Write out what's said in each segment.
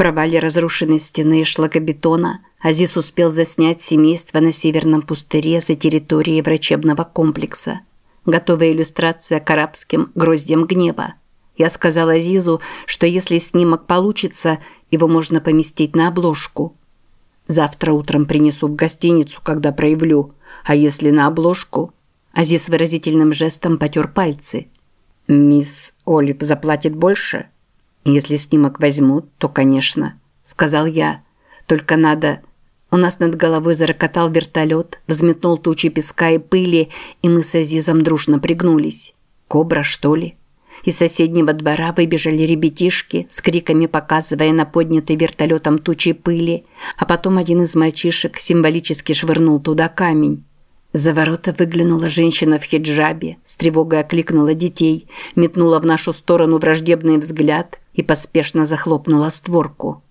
провале разрушенной стены шлакобетона Азис успел заснять семейство на северном пустыре за территорией врачебного комплекса. Готовая иллюстрация к арабским гроздьям гнева. Я сказал Азизу, что если снимок получится, его можно поместить на обложку. Завтра утром принесу в гостиницу, когда проявлю. А если на обложку? Азиз выразительным жестом потер пальцы. «Мисс Олив заплатит больше?» «Если снимок возьмут, то, конечно», – сказал я. «Только надо...» У нас над головой зарокотал вертолет, взметнул тучи песка и пыли, и мы с Азизом дружно пригнулись. «Кобра, что ли?» Из соседнего двора выбежали ребятишки, с криками показывая на поднятый вертолетом тучи пыли, а потом один из мальчишек символически швырнул туда камень. За ворота выглянула женщина в хиджабе, с тревогой окликнула детей, метнула в нашу сторону враждебный взгляд и поспешно захлопнула створку.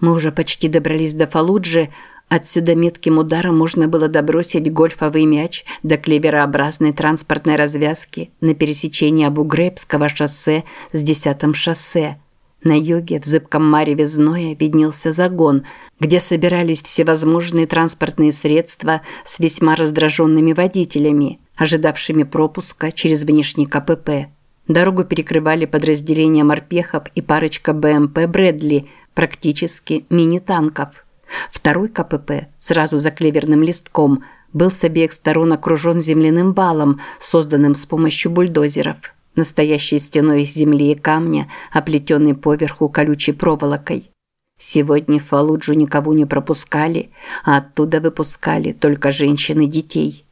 Мы уже почти добрались до Фалуджи, отсюда метким ударом можно было добросить гольфовый мяч до клеверообразной транспортной развязки на пересечении Абу-Грейбского шоссе с 10-м шоссе – на юге в зыбком мареве зноя виднелся загон, где собирались всевозможные транспортные средства с весьма раздраженными водителями, ожидавшими пропуска через внешний КПП. Дорогу перекрывали подразделения морпехов и парочка БМП «Брэдли», практически мини-танков. Второй КПП, сразу за клеверным листком, был с обеих сторон окружен земляным валом, созданным с помощью бульдозеров настоящей стеной из земли и камня, оплетенной поверху колючей проволокой. Сегодня в Фалуджу никого не пропускали, а оттуда выпускали только женщин и детей.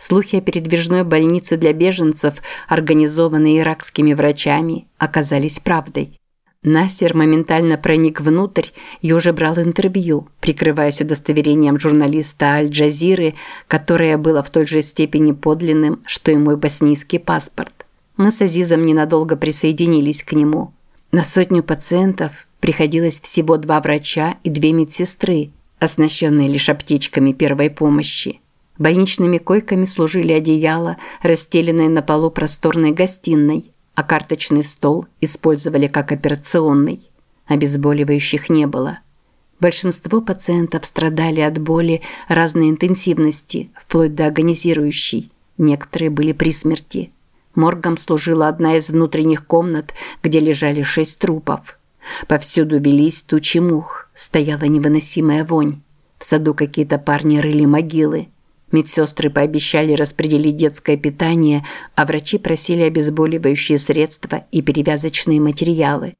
Слухи о передвижной больнице для беженцев, организованной иракскими врачами, оказались правдой. Насер моментально проник внутрь и уже брал интервью, прикрываясь удостоверением журналиста Аль-Джазиры, которое было в той же степени подлинным, что и мой боснийский паспорт мы с Азизом ненадолго присоединились к нему. На сотню пациентов приходилось всего два врача и две медсестры, оснащенные лишь аптечками первой помощи. Больничными койками служили одеяла, расстеленные на полу просторной гостиной, а карточный стол использовали как операционный. Обезболивающих не было. Большинство пациентов страдали от боли разной интенсивности, вплоть до агонизирующей. Некоторые были при смерти. Моргом служила одна из внутренних комнат, где лежали шесть трупов. Повсюду велись тучи мух, стояла невыносимая вонь. В саду какие-то парни рыли могилы. Медсестры пообещали распределить детское питание, а врачи просили обезболивающие средства и перевязочные материалы.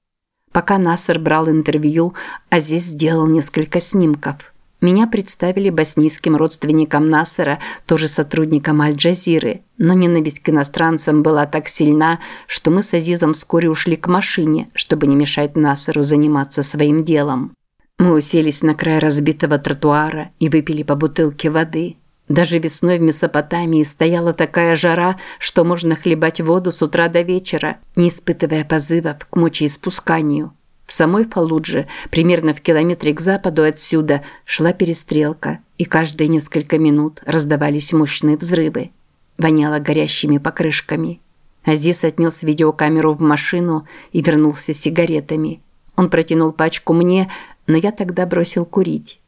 Пока Насер брал интервью, Азиз сделал несколько снимков – меня представили боснийским родственникам Насера, тоже сотрудникам Аль-Джазиры, но ненависть к иностранцам была так сильна, что мы с Азизом вскоре ушли к машине, чтобы не мешать Насеру заниматься своим делом. Мы уселись на край разбитого тротуара и выпили по бутылке воды. Даже весной в Месопотамии стояла такая жара, что можно хлебать воду с утра до вечера, не испытывая позывов к мочеиспусканию. В самой Фалудже, примерно в километре к западу отсюда, шла перестрелка, и каждые несколько минут раздавались мощные взрывы. Воняло горящими покрышками. Азиз отнес видеокамеру в машину и вернулся с сигаретами. Он протянул пачку мне, но я тогда бросил курить.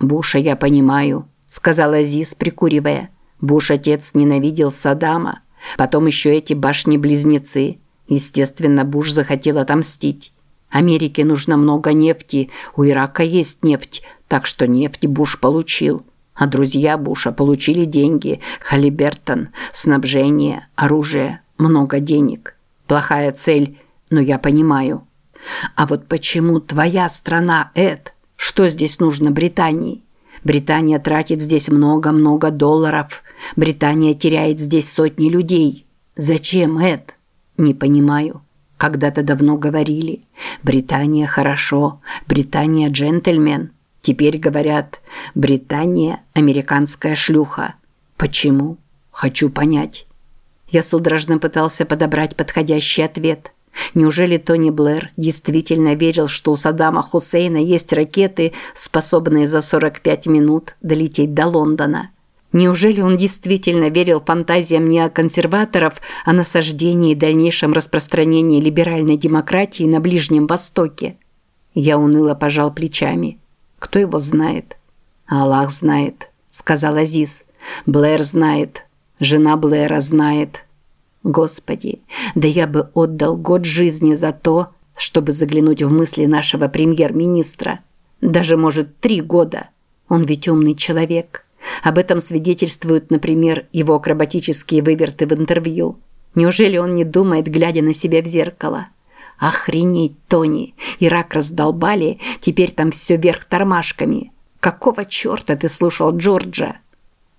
«Буша я понимаю», – сказал Азиз, прикуривая. «Буш отец ненавидел Саддама. Потом еще эти башни-близнецы. Естественно, Буш захотел отомстить. Америке нужно много нефти, у Ирака есть нефть, так что нефть Буш получил. А друзья Буша получили деньги, Халибертон, снабжение, оружие, много денег. Плохая цель, но я понимаю. А вот почему твоя страна, Эд? Что здесь нужно Британии? Британия тратит здесь много-много долларов. Британия теряет здесь сотни людей. Зачем, Эд? Не понимаю. Когда-то давно говорили «Британия хорошо, Британия джентльмен». Теперь говорят «Британия – американская шлюха». Почему? Хочу понять. Я судорожно пытался подобрать подходящий ответ. Неужели Тони Блэр действительно верил, что у Саддама Хусейна есть ракеты, способные за 45 минут долететь до Лондона? Неужели он действительно верил фантазиям неоконсерваторов о насаждении и дальнейшем распространении либеральной демократии на Ближнем Востоке? Я уныло пожал плечами. Кто его знает? Аллах знает, сказал Азиз. Блэр знает. Жена Блэра знает. Господи, да я бы отдал год жизни за то, чтобы заглянуть в мысли нашего премьер-министра. Даже, может, три года. Он ведь умный человек. Об этом свидетельствуют, например, его акробатические выверты в интервью. Неужели он не думает, глядя на себя в зеркало? Охренеть, Тони! Ирак раздолбали, теперь там все вверх тормашками. Какого черта ты слушал Джорджа?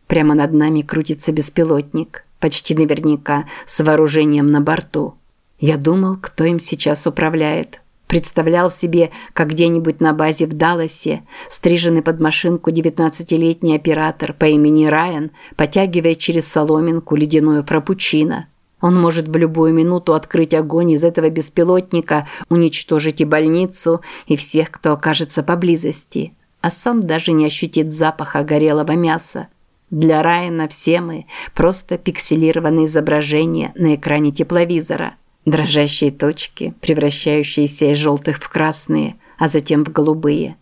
Прямо над нами крутится беспилотник, почти наверняка с вооружением на борту. Я думал, кто им сейчас управляет. Представлял себе, как где-нибудь на базе в Далласе, стриженный под машинку 19-летний оператор по имени Райан потягивает через соломинку ледяное фрапучино. Он может в любую минуту открыть огонь из этого беспилотника, уничтожить и больницу, и всех, кто окажется поблизости, а сам даже не ощутит запаха горелого мяса. Для Райана все мы – просто пикселированные изображения на экране тепловизора – Дрожащие точки, превращающиеся из желтых в красные, а затем в голубые.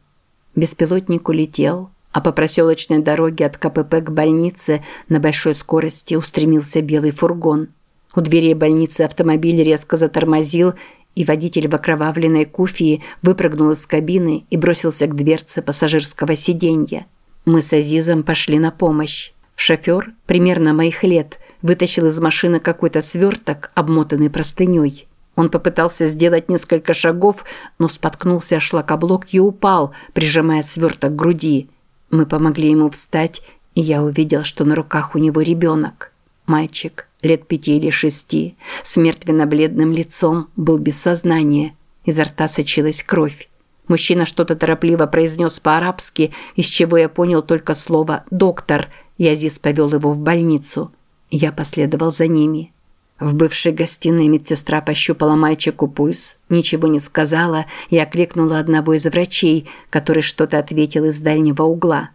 Беспилотник улетел, а по проселочной дороге от КПП к больнице на большой скорости устремился белый фургон. У дверей больницы автомобиль резко затормозил, и водитель в окровавленной куфии выпрыгнул из кабины и бросился к дверце пассажирского сиденья. Мы с Азизом пошли на помощь. Шофер, примерно моих лет, вытащил из машины какой-то сверток, обмотанный простыней. Он попытался сделать несколько шагов, но споткнулся о шлакоблок и упал, прижимая сверток к груди. Мы помогли ему встать, и я увидел, что на руках у него ребенок. Мальчик, лет пяти или шести, с мертвенно-бледным лицом, был без сознания. Изо рта сочилась кровь. Мужчина что-то торопливо произнес по-арабски, из чего я понял только слово «доктор», и Азиз повел его в больницу. Я последовал за ними. В бывшей гостиной медсестра пощупала мальчику пульс, ничего не сказала и окликнула одного из врачей, который что-то ответил из дальнего угла.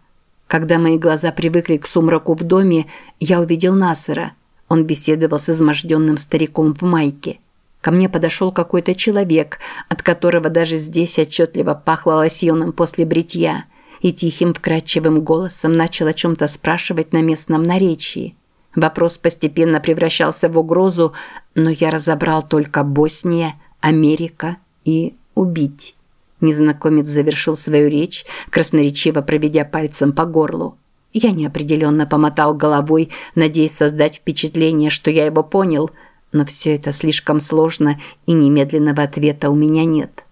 Когда мои глаза привыкли к сумраку в доме, я увидел Насера. Он беседовал с изможденным стариком в майке. Ко мне подошел какой-то человек, от которого даже здесь отчетливо пахло лосьоном после бритья – и тихим вкрадчивым голосом начал о чем-то спрашивать на местном наречии. Вопрос постепенно превращался в угрозу, но я разобрал только Босния, Америка и убить. Незнакомец завершил свою речь, красноречиво проведя пальцем по горлу. Я неопределенно помотал головой, надеясь создать впечатление, что я его понял, но все это слишком сложно, и немедленного ответа у меня нет.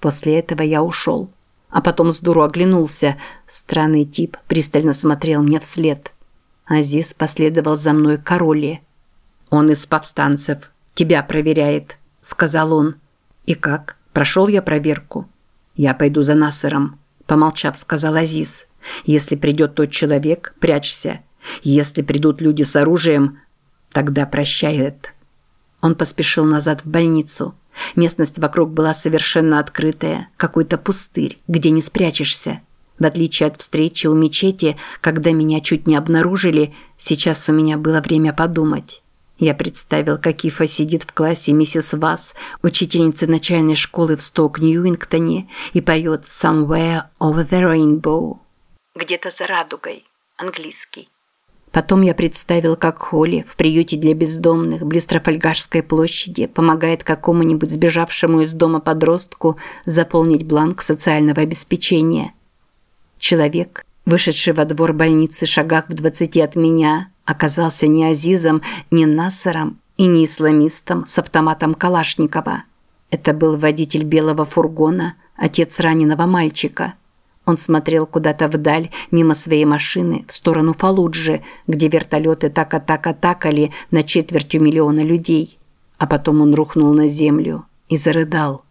После этого я ушел а потом с дуру оглянулся. Странный тип пристально смотрел мне вслед. Азиз последовал за мной к короле. «Он из повстанцев. Тебя проверяет», – сказал он. «И как? Прошел я проверку?» «Я пойду за Насером», – помолчав, сказал Азиз. «Если придет тот человек, прячься. Если придут люди с оружием, тогда прощает». Он поспешил назад в больницу. Местность вокруг была совершенно открытая, какой-то пустырь, где не спрячешься. В отличие от встречи у мечети, когда меня чуть не обнаружили, сейчас у меня было время подумать. Я представил, как Ифа сидит в классе миссис Вас, учительницы начальной школы в Сток-Ньюингтоне, и поет «Somewhere over the rainbow». «Где-то за радугой», английский. Потом я представил, как Холли в приюте для бездомных близ площади помогает какому-нибудь сбежавшему из дома подростку заполнить бланк социального обеспечения. Человек, вышедший во двор больницы шагах в двадцати от меня, оказался не Азизом, не Насаром и не исламистом с автоматом Калашникова. Это был водитель белого фургона, отец раненого мальчика – он смотрел куда-то вдаль, мимо своей машины, в сторону Фалуджи, где вертолеты так-атака-такали на четвертью миллиона людей. А потом он рухнул на землю и зарыдал.